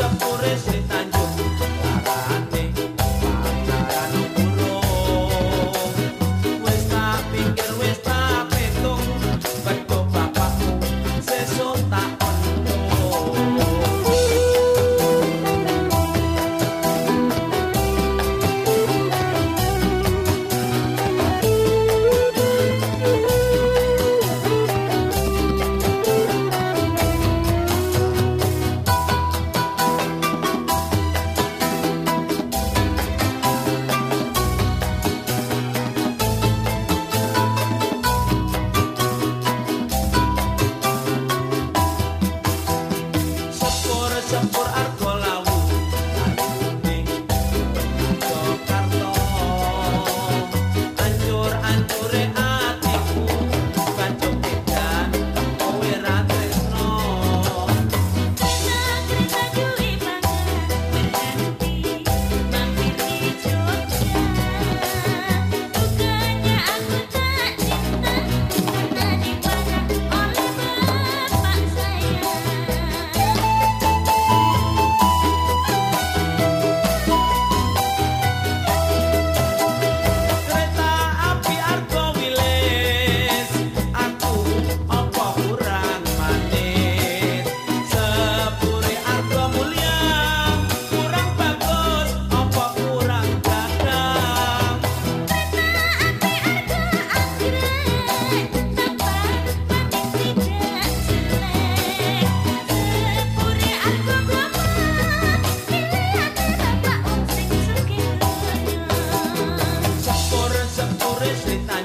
usa por receta. você tá